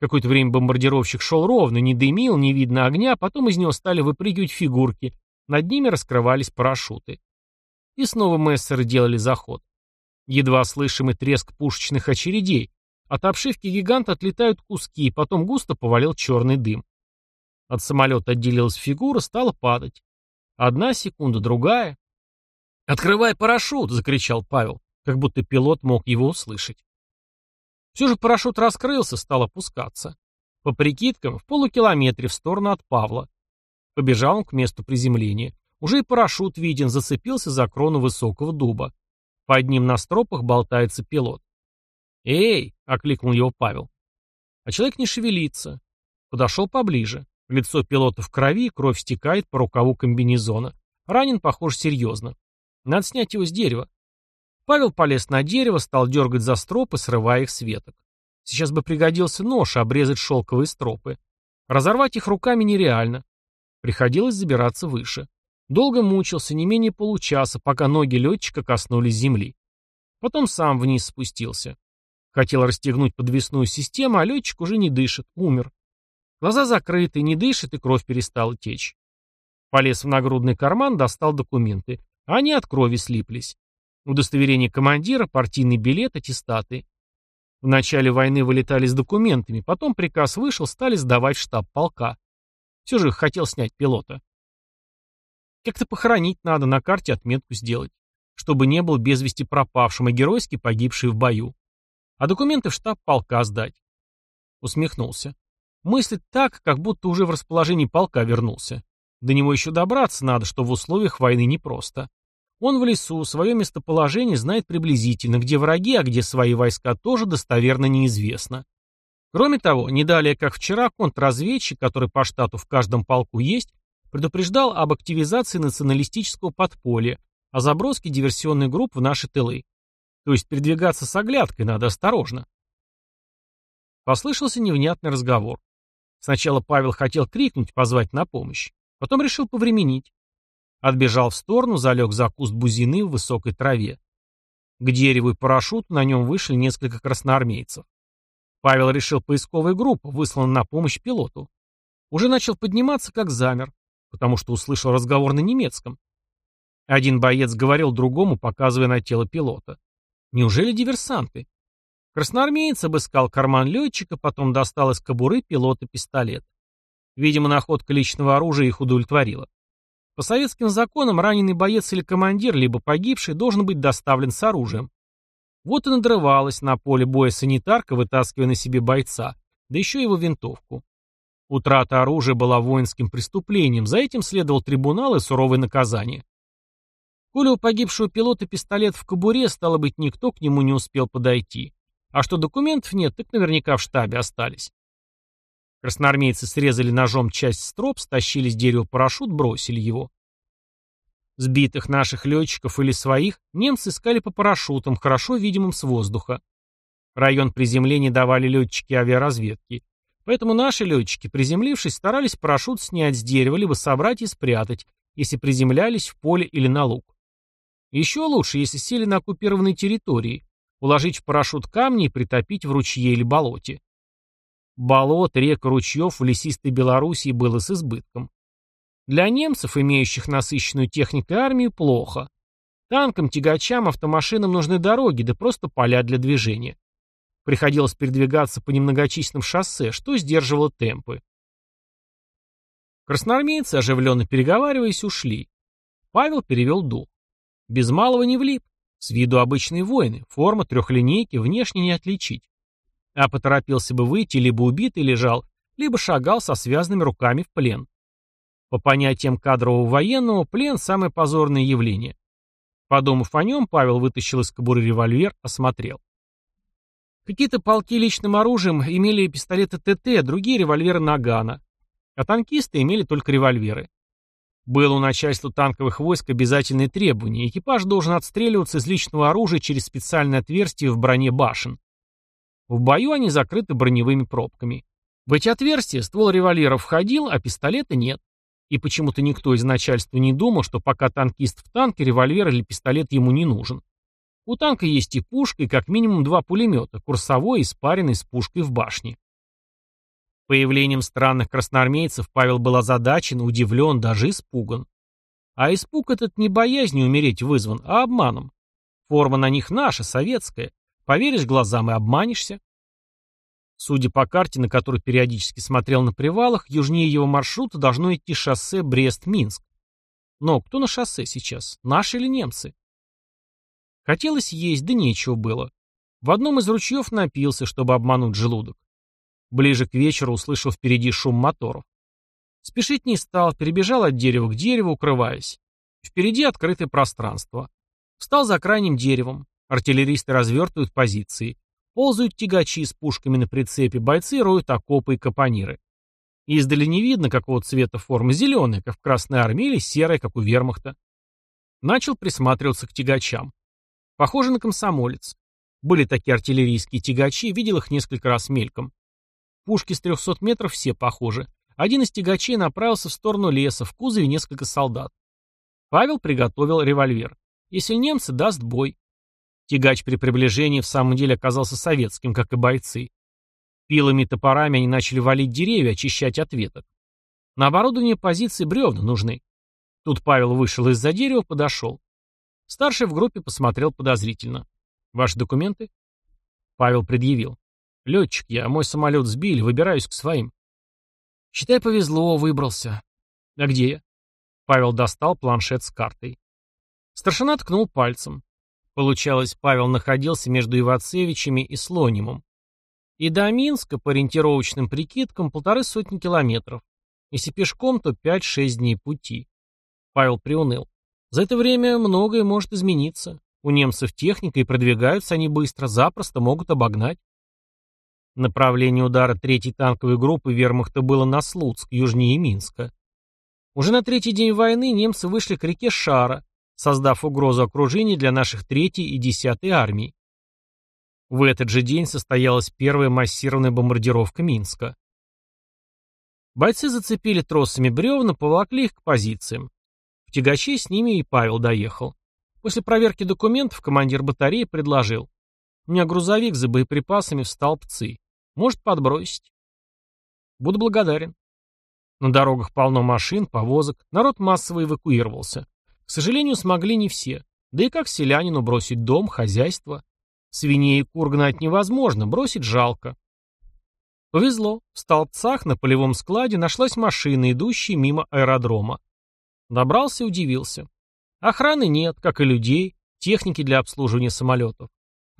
S1: Какое-то время бомбардировщик шел ровно, не дымил, не видно огня, потом из него стали выпрыгивать фигурки, над ними раскрывались парашюты. И снова мессеры делали заход. Едва слышимый треск пушечных очередей. От обшивки гиганта отлетают куски, потом густо повалил черный дым. От самолета отделилась фигура, стала падать. Одна секунда, другая. «Открывай парашют!» — закричал Павел, как будто пилот мог его услышать. Все же парашют раскрылся, стал опускаться. По прикидкам, в полукилометре в сторону от Павла. Побежал он к месту приземления. Уже и парашют виден, зацепился за крону высокого дуба. Под ним на стропах болтается пилот. «Эй!» — окликнул его Павел. А человек не шевелится. Подошел поближе. Лицо пилота в крови, кровь стекает по рукаву комбинезона. Ранен, похоже, серьезно. Надо снять его с дерева. Павел полез на дерево, стал дергать за стропы, срывая их с веток. Сейчас бы пригодился нож, обрезать шелковые стропы. Разорвать их руками нереально. Приходилось забираться выше. Долго мучился, не менее получаса, пока ноги летчика коснулись земли. Потом сам вниз спустился. Хотел расстегнуть подвесную систему, а летчик уже не дышит, умер. Глаза закрыты, не дышит, и кровь перестала течь. Полез в нагрудный карман, достал документы. Они от крови слиплись. Удостоверение командира, партийный билет, аттестаты. В начале войны вылетали с документами, потом приказ вышел, стали сдавать штаб полка. Все же хотел снять пилота. Как-то похоронить надо, на карте отметку сделать, чтобы не был без вести пропавшим и геройски погибший в бою. А документы в штаб полка сдать. Усмехнулся. Мыслит так, как будто уже в расположении полка вернулся. До него еще добраться надо, что в условиях войны непросто. Он в лесу, свое местоположение знает приблизительно, где враги, а где свои войска тоже достоверно неизвестно. Кроме того, не далее как вчера, контрразведчик, который по штату в каждом полку есть, предупреждал об активизации националистического подполья, о заброске диверсионных групп в наши тылы. То есть передвигаться с оглядкой надо осторожно. Послышался невнятный разговор. Сначала Павел хотел крикнуть, позвать на помощь. Потом решил повременить. Отбежал в сторону, залег за куст бузины в высокой траве. К дереву и парашюту на нем вышли несколько красноармейцев. Павел решил поисковую группу, выслан на помощь пилоту. Уже начал подниматься, как замер, потому что услышал разговор на немецком. Один боец говорил другому, показывая на тело пилота. Неужели диверсанты? Красноармеец обыскал карман летчика, потом достал из кобуры пилота пистолет. Видимо, находка личного оружия их удовлетворила. По советским законам раненый боец или командир, либо погибший, должен быть доставлен с оружием. Вот и надрывалась на поле боя санитарка, вытаскивая на себе бойца, да еще его винтовку. Утрата оружия была воинским преступлением, за этим следовал трибунал и суровое наказание. Коли у погибшего пилота пистолет в кобуре, стало быть, никто к нему не успел подойти. А что документов нет, так наверняка в штабе остались. Красноармейцы срезали ножом часть строп, стащили с дерева парашют, бросили его. Сбитых наших летчиков или своих немцы искали по парашютам, хорошо видимым с воздуха. Район приземления давали летчики авиаразведки. Поэтому наши летчики, приземлившись, старались парашют снять с дерева, либо собрать и спрятать, если приземлялись в поле или на луг. Еще лучше, если сели на оккупированной территории, уложить в парашют камни и притопить в ручье или болоте. Болот, рек ручьев в лесистой Белоруссии было с избытком. Для немцев, имеющих насыщенную техникой армию, плохо. Танкам, тягачам, автомашинам нужны дороги, да просто поля для движения. Приходилось передвигаться по немногочисленным шоссе, что сдерживало темпы. Красноармейцы, оживленно переговариваясь, ушли. Павел перевел дух. Без малого не влип. С виду обычные воины, форма трехлинейки, внешне не отличить. А поторопился бы выйти, либо убитый лежал, либо шагал со связанными руками в плен. По понятиям кадрового военного, плен – самое позорное явление. Подумав о нем, Павел вытащил из кобуры револьвер, осмотрел. Какие-то полки личным оружием имели пистолеты ТТ, другие револьверы Нагана. А танкисты имели только револьверы. Было у начальства танковых войск обязательное требование. Экипаж должен отстреливаться из личного оружия через специальное отверстие в броне башен. В бою они закрыты броневыми пробками. В эти отверстия ствол револьвера входил, а пистолета нет. И почему-то никто из начальства не думал, что пока танкист в танке, револьвер или пистолет ему не нужен. У танка есть и пушка, и как минимум два пулемета, курсовой и спаренный с пушкой в башне. Появлением странных красноармейцев Павел был озадачен, удивлен, даже испуган. А испуг этот не боязнью умереть вызван, а обманом. Форма на них наша, советская. Поверишь глазам и обманешься. Судя по карте, на которую периодически смотрел на привалах, южнее его маршрута должно идти шоссе Брест-Минск. Но кто на шоссе сейчас, наши или немцы? Хотелось есть, да нечего было. В одном из ручьев напился, чтобы обмануть желудок. Ближе к вечеру услышал впереди шум моторов. Спешить не стал, перебежал от дерева к дереву, укрываясь. Впереди открытое пространство. Встал за крайним деревом. Артиллеристы развертывают позиции. Ползают тягачи с пушками на прицепе, бойцы роют окопы и капониры. Издали не видно, какого цвета форма, зеленая, как в Красной Армии, или серая, как у вермахта. Начал присматриваться к тягачам. Похоже на комсомолец. Были такие артиллерийские тягачи, видел их несколько раз мельком. Пушки с 300 метров все похожи. Один из тягачей направился в сторону леса, в кузове несколько солдат. Павел приготовил револьвер. Если немцы, даст бой. Тягач при приближении в самом деле оказался советским, как и бойцы. Пилами и топорами они начали валить деревья, очищать от веток. На оборудование позиции бревна нужны. Тут Павел вышел из-за дерева, подошел. Старший в группе посмотрел подозрительно. «Ваши документы?» Павел предъявил. Летчик я, мой самолет сбили, выбираюсь к своим. Считай, повезло, выбрался. А где я? Павел достал планшет с картой. Старшина ткнул пальцем. Получалось, Павел находился между Ивацевичами и Слонимом. И до Минска, по ориентировочным прикидкам, полторы сотни километров. Если пешком, то 5-6 дней пути. Павел приуныл. За это время многое может измениться. У немцев техника, и продвигаются они быстро, запросто могут обогнать. Направление удара третьей танковой группы вермахта было на Слуцк, южнее Минска. Уже на третий день войны немцы вышли к реке Шара, создав угрозу окружения для наших третьей и десятой армий. В этот же день состоялась первая массированная бомбардировка Минска. Бойцы зацепили тросами бревна, поволокли их к позициям. В тягаче с ними и Павел доехал. После проверки документов командир батареи предложил. У меня грузовик за боеприпасами в столбцы. Может подбросить. Буду благодарен. На дорогах полно машин, повозок. Народ массово эвакуировался. К сожалению, смогли не все. Да и как селянину бросить дом, хозяйство? Свиней и кур гнать невозможно, бросить жалко. Повезло. В столбцах на полевом складе нашлась машина, идущая мимо аэродрома. Добрался и удивился. Охраны нет, как и людей, техники для обслуживания самолетов.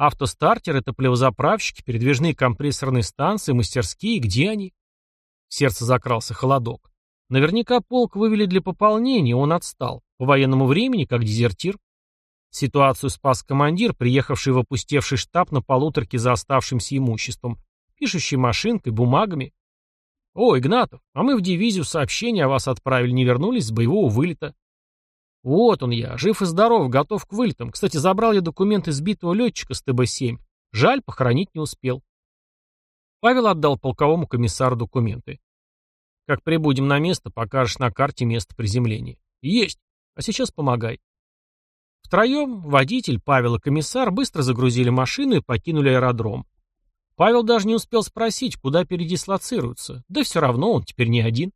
S1: Автостартеры, топливозаправщики, передвижные компрессорные станции, мастерские, где они? В сердце закрался холодок. Наверняка полк вывели для пополнения, он отстал. По военному времени, как дезертир. Ситуацию спас командир, приехавший в опустевший штаб на полуторке за оставшимся имуществом, пишущей машинкой, бумагами. «О, Игнатов, а мы в дивизию сообщение о вас отправили, не вернулись с боевого вылета». Вот он я, жив и здоров, готов к вылетам. Кстати, забрал я документы сбитого летчика с ТБ-7. Жаль, похоронить не успел. Павел отдал полковому комиссару документы. Как прибудем на место, покажешь на карте место приземления. Есть. А сейчас помогай. Втроем водитель, Павел и комиссар быстро загрузили машину и покинули аэродром. Павел даже не успел спросить, куда передислоцируются. Да все равно он теперь не один.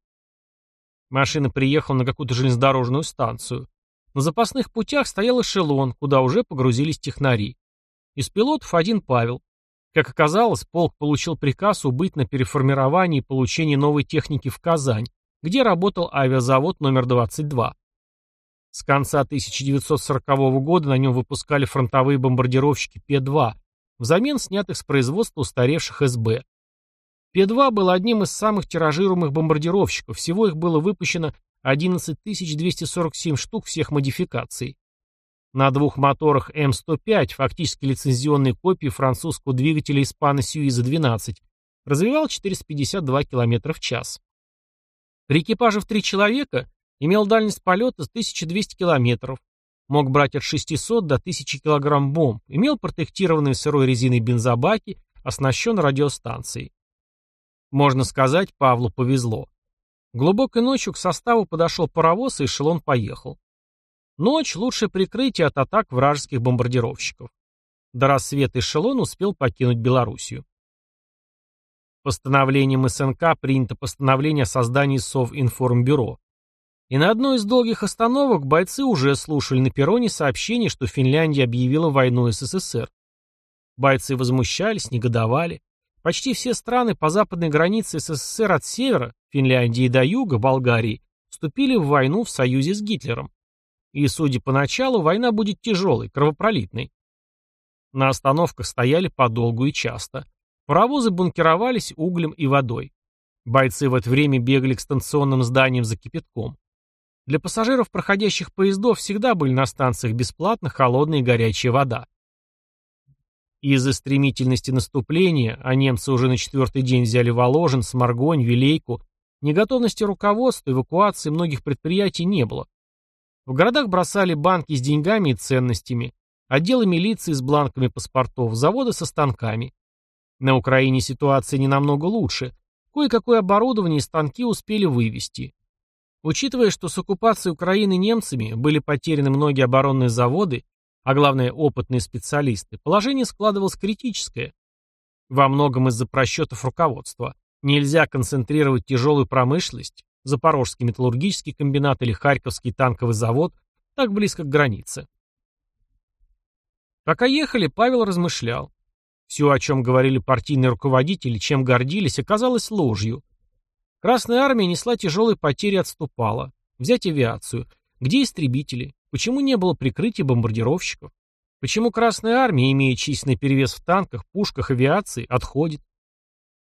S1: Машина приехала на какую-то железнодорожную станцию. На запасных путях стоял эшелон, куда уже погрузились технари. Из пилотов один Павел. Как оказалось, полк получил приказ убыть на переформирование и получение новой техники в Казань, где работал авиазавод номер 22. С конца 1940 года на нем выпускали фронтовые бомбардировщики П-2, взамен снятых с производства устаревших СБ. П-2 был одним из самых тиражируемых бомбардировщиков, всего их было выпущено 11 247 штук всех модификаций. На двух моторах М105, фактически лицензионной копии французского двигателя Испана Сьюиза-12, развивал 452 км в час. При экипаже в три человека Имел дальность полета 1200 километров. Мог брать от 600 до 1000 килограмм бомб. Имел протектированные сырой резиной бензобаки, оснащен радиостанцией. Можно сказать, Павлу повезло. Глубокой ночью к составу подошел паровоз, и эшелон поехал. Ночь – лучшее прикрытие от атак вражеских бомбардировщиков. До рассвета эшелон успел покинуть Белоруссию. Постановлением СНК принято постановление о создании Совинформбюро. И на одной из долгих остановок бойцы уже слушали на перроне сообщение, что Финляндия объявила войну СССР. Бойцы возмущались, негодовали. Почти все страны по западной границе СССР от севера, Финляндии до юга, Болгарии, вступили в войну в союзе с Гитлером. И, судя по началу, война будет тяжелой, кровопролитной. На остановках стояли подолгу и часто. Паровозы бункеровались углем и водой. Бойцы в это время бегали к станционным зданиям за кипятком. Для пассажиров проходящих поездов всегда были на станциях бесплатно холодная и горячая вода. Из-за стремительности наступления, а немцы уже на четвертый день взяли Воложен, Сморгонь, Вилейку, неготовности руководства, эвакуации многих предприятий не было. В городах бросали банки с деньгами и ценностями, отделы милиции с бланками паспортов, заводы со станками. На Украине ситуация не намного лучше. Кое-какое оборудование и станки успели вывести. Учитывая, что с оккупацией Украины немцами были потеряны многие оборонные заводы, а главное опытные специалисты, положение складывалось критическое. Во многом из-за просчетов руководства. Нельзя концентрировать тяжелую промышленность, Запорожский металлургический комбинат или Харьковский танковый завод, так близко к границе. Пока ехали, Павел размышлял. Все, о чем говорили партийные руководители, чем гордились, оказалось ложью. Красная армия несла тяжелые потери и отступала. Взять авиацию. Где истребители? Почему не было прикрытия бомбардировщиков? Почему Красная армия, имея численный перевес в танках, пушках, авиации, отходит?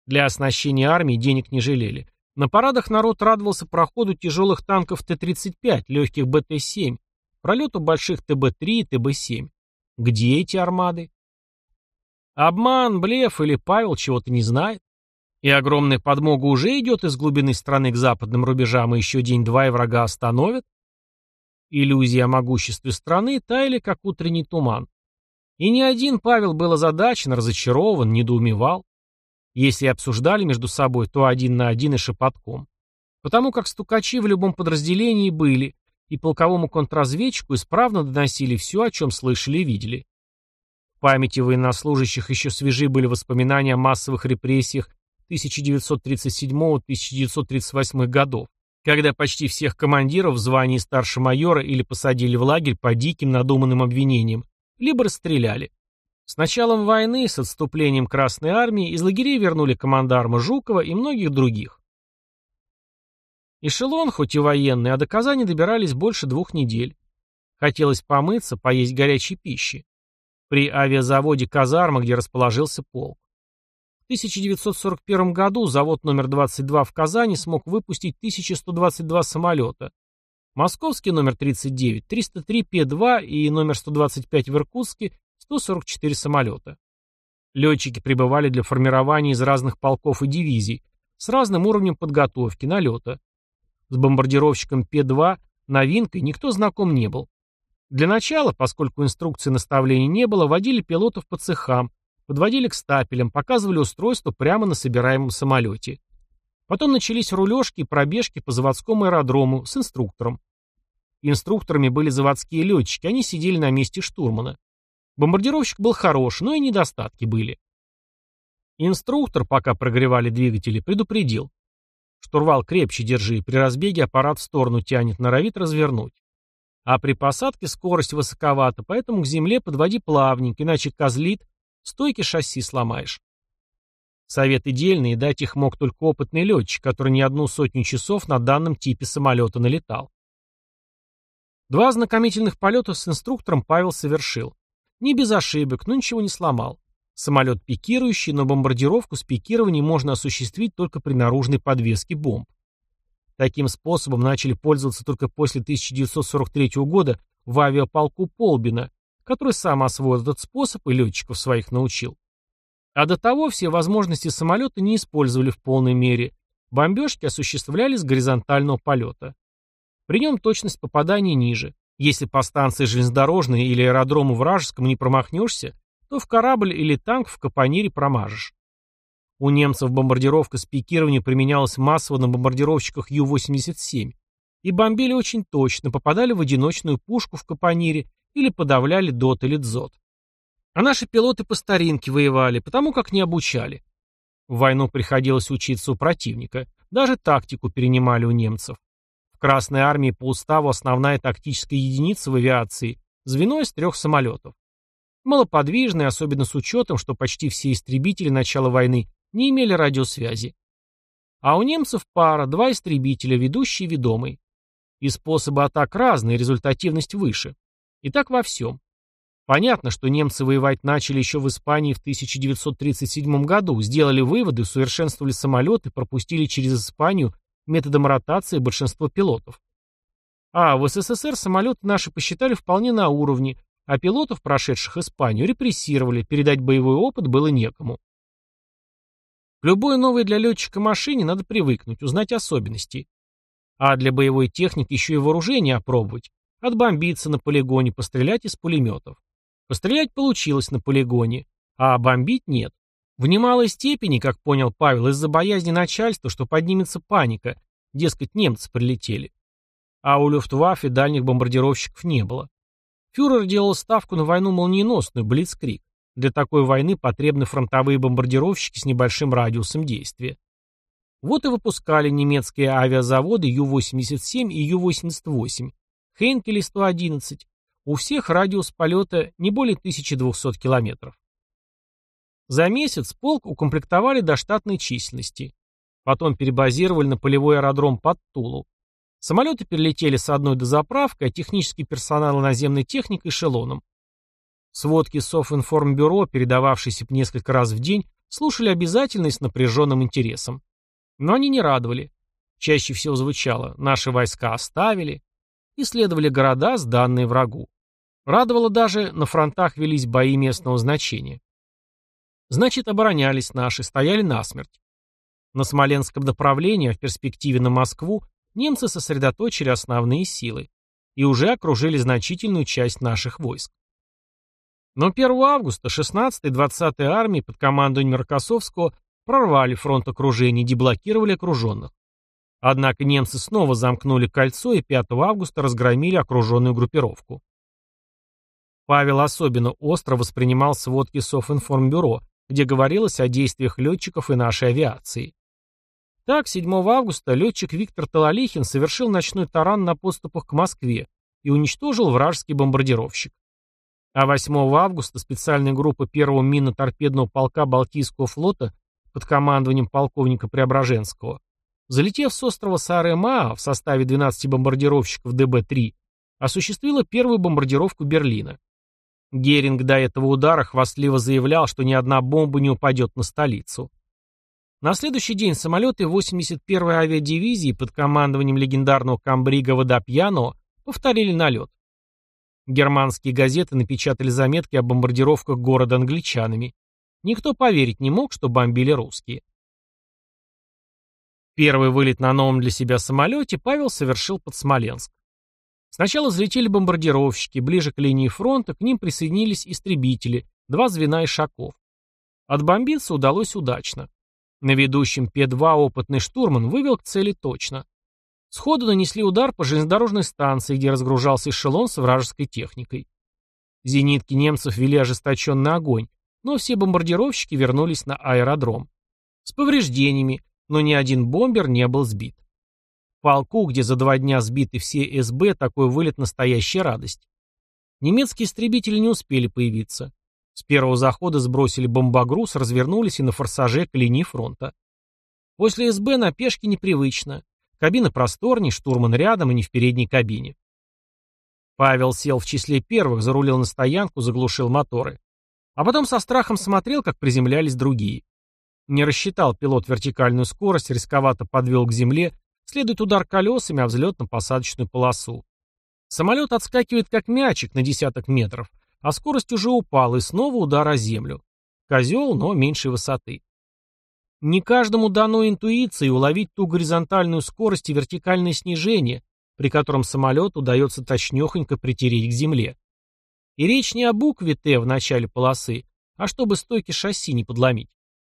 S1: Для оснащения армии денег не жалели. На парадах народ радовался проходу тяжелых танков Т-35, легких БТ-7, пролету больших ТБ-3 и ТБ-7. Где эти армады? Обман, блеф или Павел чего-то не знает? И огромная подмога уже идет из глубины страны к западным рубежам, и еще день-два и врага остановят? Иллюзии о могуществе страны таяли, как утренний туман. И ни один Павел был озадачен, разочарован, недоумевал. Если обсуждали между собой, то один на один и шепотком. Потому как стукачи в любом подразделении были, и полковому контрразведчику исправно доносили все, о чем слышали и видели. В памяти военнослужащих еще свежи были воспоминания о массовых репрессиях 1937-1938 годов, когда почти всех командиров в звании старшего майора или посадили в лагерь по диким надуманным обвинениям, либо расстреляли. С началом войны, с отступлением Красной Армии, из лагерей вернули командарма Жукова и многих других. Эшелон, хоть и военный, а до Казани добирались больше двух недель. Хотелось помыться, поесть горячей пищи. При авиазаводе «Казарма», где расположился полк. В 1941 году завод номер 22 в Казани смог выпустить 1122 самолета. Московский номер 39, 303 П-2 и номер 125 в Иркутске 144 самолета. Летчики прибывали для формирования из разных полков и дивизий с разным уровнем подготовки, налета. С бомбардировщиком П-2 новинкой никто знаком не был. Для начала, поскольку инструкции наставлений не было, водили пилотов по цехам, подводили к стапелям, показывали устройство прямо на собираемом самолете. Потом начались рулежки и пробежки по заводскому аэродрому с инструктором. Инструкторами были заводские летчики, они сидели на месте штурмана. Бомбардировщик был хорош, но и недостатки были. Инструктор, пока прогревали двигатели, предупредил. Штурвал крепче держи, при разбеге аппарат в сторону тянет, норовит развернуть. А при посадке скорость высоковата, поэтому к земле подводи плавненько, иначе козлит, стойки шасси сломаешь. Советы дельные, дать их мог только опытный летчик, который не одну сотню часов на данном типе самолета налетал. Два знакомительных полета с инструктором Павел совершил. Не без ошибок, но ничего не сломал. Самолет пикирующий, но бомбардировку с пикированием можно осуществить только при наружной подвеске бомб. Таким способом начали пользоваться только после 1943 года в авиаполку Полбина, который сам освоил этот способ и летчиков своих научил. А до того все возможности самолета не использовали в полной мере. Бомбежки осуществлялись с горизонтального полета. При нем точность попадания ниже. Если по станции железнодорожной или аэродрому вражескому не промахнешься, то в корабль или танк в капонире промажешь. У немцев бомбардировка с пикированием применялась массово на бомбардировщиках Ю-87, и бомбили очень точно, попадали в одиночную пушку в капонире или подавляли ДОТ или ДЗОТ. А наши пилоты по старинке воевали, потому как не обучали. В войну приходилось учиться у противника, даже тактику перенимали у немцев. В Красной армии по уставу основная тактическая единица в авиации – звено из трех самолетов. Малоподвижные, особенно с учетом, что почти все истребители начала войны не имели радиосвязи. А у немцев пара, два истребителя, ведущий и ведомый. И способы атак разные, результативность выше. И так во всем. Понятно, что немцы воевать начали еще в Испании в 1937 году, сделали выводы, усовершенствовали самолеты, пропустили через Испанию методом ротации большинство пилотов. А в СССР самолеты наши посчитали вполне на уровне, а пилотов, прошедших Испанию, репрессировали, передать боевой опыт было некому. К любой новой для летчика машине надо привыкнуть, узнать особенности. А для боевой техники еще и вооружение опробовать, отбомбиться на полигоне, пострелять из пулеметов. Пострелять получилось на полигоне, а бомбить нет. В немалой степени, как понял Павел, из-за боязни начальства, что поднимется паника, дескать, немцы прилетели. А у Люфтваффе дальних бомбардировщиков не было. Фюрер делал ставку на войну молниеносную, Блицкрик. Для такой войны потребны фронтовые бомбардировщики с небольшим радиусом действия. Вот и выпускали немецкие авиазаводы Ю-87 и Ю-88, Хейнкели 111, у всех радиус полета не более 1200 километров. За месяц полк укомплектовали до штатной численности. Потом перебазировали на полевой аэродром под Тулу. Самолеты перелетели с одной дозаправкой, а технический персонал и наземной техникой эшелоном. Сводки Софинформбюро, передававшиеся несколько раз в день, слушали обязательно и с напряженным интересом. Но они не радовали. Чаще всего звучало «наши войска оставили», исследовали города, сданные врагу. Радовало даже, на фронтах велись бои местного значения. Значит, оборонялись наши, стояли насмерть. На Смоленском направлении, а в перспективе на Москву, немцы сосредоточили основные силы и уже окружили значительную часть наших войск. Но 1 августа 16-й и 20-й армии под командованием Рокоссовского прорвали фронт окружения и деблокировали окруженных. Однако немцы снова замкнули кольцо и 5 августа разгромили окруженную группировку. Павел особенно остро воспринимал сводки Софинформбюро, где говорилось о действиях летчиков и нашей авиации. Так, 7 августа летчик Виктор Талалихин совершил ночной таран на подступах к Москве и уничтожил вражеский бомбардировщик. А 8 августа специальная группа 1-го минно-торпедного полка Балтийского флота под командованием полковника Преображенского, залетев с острова Саре-Маа в составе 12 бомбардировщиков ДБ-3, осуществила первую бомбардировку Берлина. Геринг до этого удара хвастливо заявлял, что ни одна бомба не упадет на столицу. На следующий день самолеты 81-й авиадивизии под командованием легендарного комбрига Водопьяно повторили налет. Германские газеты напечатали заметки о бомбардировках города англичанами. Никто поверить не мог, что бомбили русские. Первый вылет на новом для себя самолете Павел совершил под Смоленск. Сначала взлетели бомбардировщики, ближе к линии фронта к ним присоединились истребители, два звена ишаков. Отбомбиться удалось удачно. На ведущем П-2 опытный штурман вывел к цели точно. Сходу нанесли удар по железнодорожной станции, где разгружался эшелон с вражеской техникой. Зенитки немцев вели ожесточенный огонь, но все бомбардировщики вернулись на аэродром. С повреждениями, но ни один бомбер не был сбит. В полку, где за два дня сбиты все СБ, такой вылет настоящая радость. Немецкие истребители не успели появиться. С первого захода сбросили бомбогруз, развернулись и на форсаже к линии фронта. После СБ на пешке непривычно. Кабина просторней, штурман рядом и не в передней кабине. Павел сел в числе первых, зарулил на стоянку, заглушил моторы. А потом со страхом смотрел, как приземлялись другие. Не рассчитал пилот вертикальную скорость, рисковато подвел к земле, следует удар колесами о взлетно-посадочную полосу. Самолет отскакивает как мячик на десяток метров, а скорость уже упала, и снова удар о землю. Козел, но меньшей высоты. Не каждому дано интуиции уловить ту горизонтальную скорость и вертикальное снижение, при котором самолет удается точнёхонько притереть к земле. И речь не о букве «Т» в начале полосы, а чтобы стойки шасси не подломить.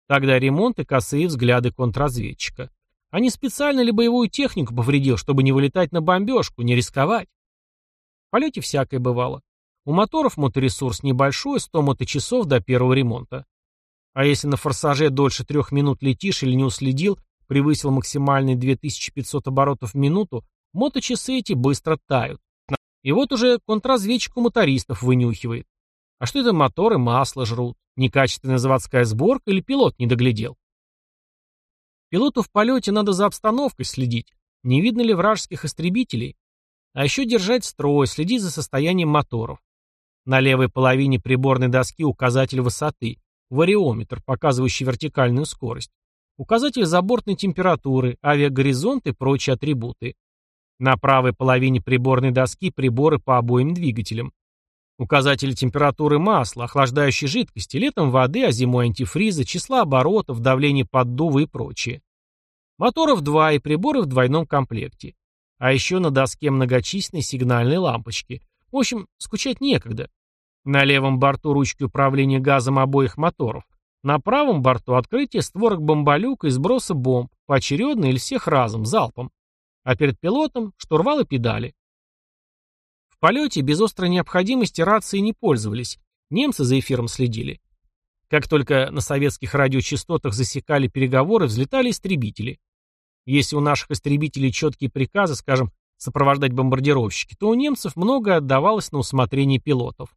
S1: Тогда ремонт и косые взгляды контрразведчика. А не специально ли боевую технику повредил, чтобы не вылетать на бомбежку, не рисковать? В полете всякое бывало. У моторов моторесурс небольшой, 100 моточасов до первого ремонта. А если на форсаже дольше трех минут летишь или не уследил, превысил максимальные 2500 оборотов в минуту, моточасы эти быстро тают. И вот уже контрразведчик у мотористов вынюхивает. А что это моторы масло жрут? Некачественная заводская сборка или пилот не доглядел? Пилоту в полете надо за обстановкой следить, не видно ли вражеских истребителей. А еще держать строй, следить за состоянием моторов. На левой половине приборной доски указатель высоты, вариометр, показывающий вертикальную скорость. Указатель забортной температуры, авиагоризонт и прочие атрибуты. На правой половине приборной доски приборы по обоим двигателям. Указатели температуры масла, охлаждающей жидкости, летом воды, а зимой антифриза, числа оборотов, давление поддува и прочее. Моторов два и приборы в двойном комплекте. А еще на доске многочисленные сигнальные лампочки. В общем, скучать некогда. На левом борту ручки управления газом обоих моторов. На правом борту открытие створок бомболюка и сброса бомб, поочередно или всех разом, залпом а перед пилотом штурвал и педали. Полете без острой необходимости рации не пользовались, немцы за эфиром следили. Как только на советских радиочастотах засекали переговоры, взлетали истребители. Если у наших истребителей четкие приказы, скажем, сопровождать бомбардировщики, то у немцев многое отдавалось на усмотрение пилотов.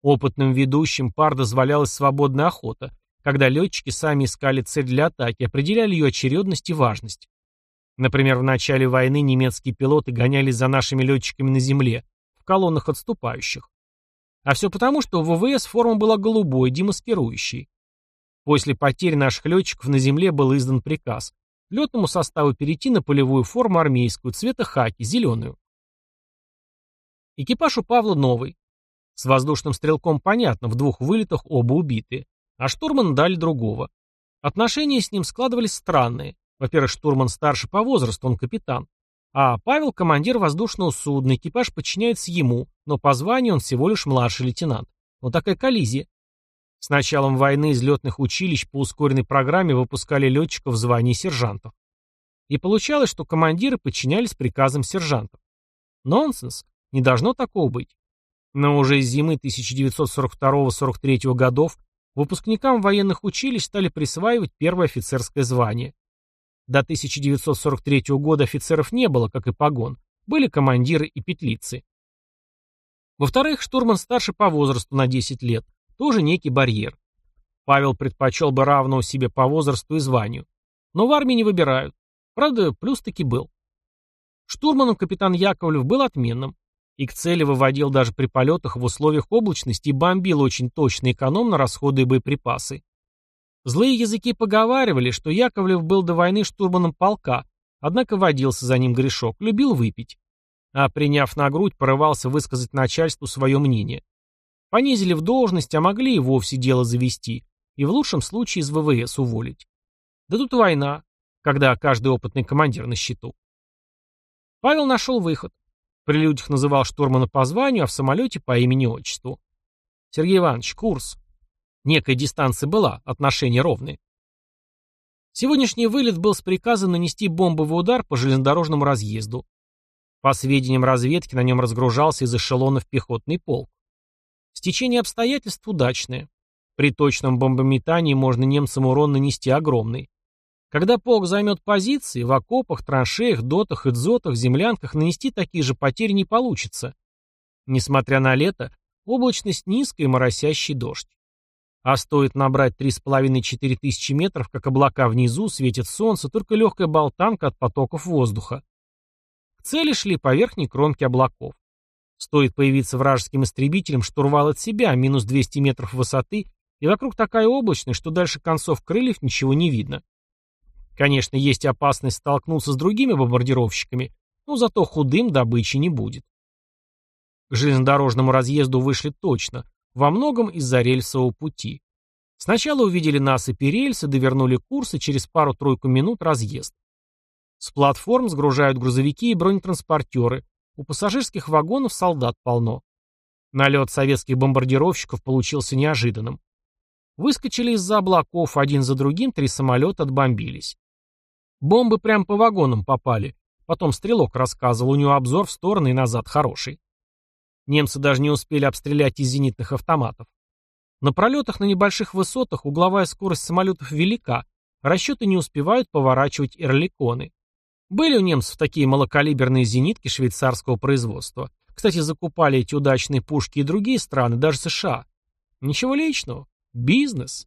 S1: Опытным ведущим пар дозволялась свободная охота, когда летчики сами искали цель для атаки, определяли ее очередность и важность. Например, в начале войны немецкие пилоты гонялись за нашими летчиками на земле, в колоннах отступающих. А все потому, что в ВВС форма была голубой, демаскирующей. После потери наших летчиков на земле был издан приказ летному составу перейти на полевую форму армейскую, цвета хаки, зеленую. Экипаж у Павла новый. С воздушным стрелком понятно, в двух вылетах оба убиты. А штурман дали другого. Отношения с ним складывались странные. Во-первых, штурман старше по возрасту, он капитан. А Павел – командир воздушного судна, экипаж подчиняется ему, но по званию он всего лишь младший лейтенант. Вот такая коллизия. С началом войны из летных училищ по ускоренной программе выпускали летчиков в звании сержантов. И получалось, что командиры подчинялись приказам сержантов. Нонсенс. Не должно такого быть. Но уже с зимы 1942-43 годов выпускникам военных училищ стали присваивать первое офицерское звание. До 1943 года офицеров не было, как и погон. Были командиры и петлицы. Во-вторых, штурман старше по возрасту на 10 лет. Тоже некий барьер. Павел предпочел бы равного себе по возрасту и званию. Но в армии не выбирают. Правда, плюс таки был. Штурманом капитан Яковлев был отменным. И к цели выводил даже при полетах в условиях облачности и бомбил очень точно и экономно расходуя боеприпасы. Злые языки поговаривали, что Яковлев был до войны штурманом полка, однако водился за ним грешок, любил выпить. А приняв на грудь, порывался высказать начальству свое мнение. Понизили в должность, а могли и вовсе дело завести, и в лучшем случае из ВВС уволить. Да тут война, когда каждый опытный командир на счету. Павел нашел выход. При людях называл штурмана по званию, а в самолете по имени-отчеству. Сергей Иванович, курс. Некая дистанция была, отношения ровные. Сегодняшний вылет был с приказом нанести бомбовый удар по железнодорожному разъезду. По сведениям разведки, на нем разгружался из эшелонов пехотный полк. Стечение обстоятельств удачное. При точном бомбометании можно немцам урон нанести огромный. Когда полк займет позиции, в окопах, траншеях, дотах и дзотах, землянках нанести такие же потери не получится. Несмотря на лето, облачность низкая и моросящий дождь. А стоит набрать 3,5-4 тысячи метров, как облака внизу, светит солнце, только легкая болтанка от потоков воздуха. К цели шли по верхней кромке облаков. Стоит появиться вражеским истребителям, штурвал от себя, минус 200 метров высоты, и вокруг такая облачность, что дальше концов крыльев ничего не видно. Конечно, есть опасность столкнуться с другими бомбардировщиками, но зато худым добычи не будет. К железнодорожному разъезду вышли точно, во многом из-за рельсового пути. Сначала увидели насыпи рельсы, довернули курс и через пару-тройку минут разъезд. С платформ сгружают грузовики и бронетранспортеры, у пассажирских вагонов солдат полно. Налет советских бомбардировщиков получился неожиданным. Выскочили из-за облаков, один за другим три самолета отбомбились. Бомбы прямо по вагонам попали. Потом стрелок рассказывал, у него обзор в стороны и назад хороший. Немцы даже не успели обстрелять из зенитных автоматов. На пролетах на небольших высотах угловая скорость самолетов велика, расчеты не успевают поворачивать эрликоны. Были у немцев такие малокалиберные зенитки швейцарского производства. Кстати, закупали эти удачные пушки и другие страны, даже США. Ничего личного. Бизнес.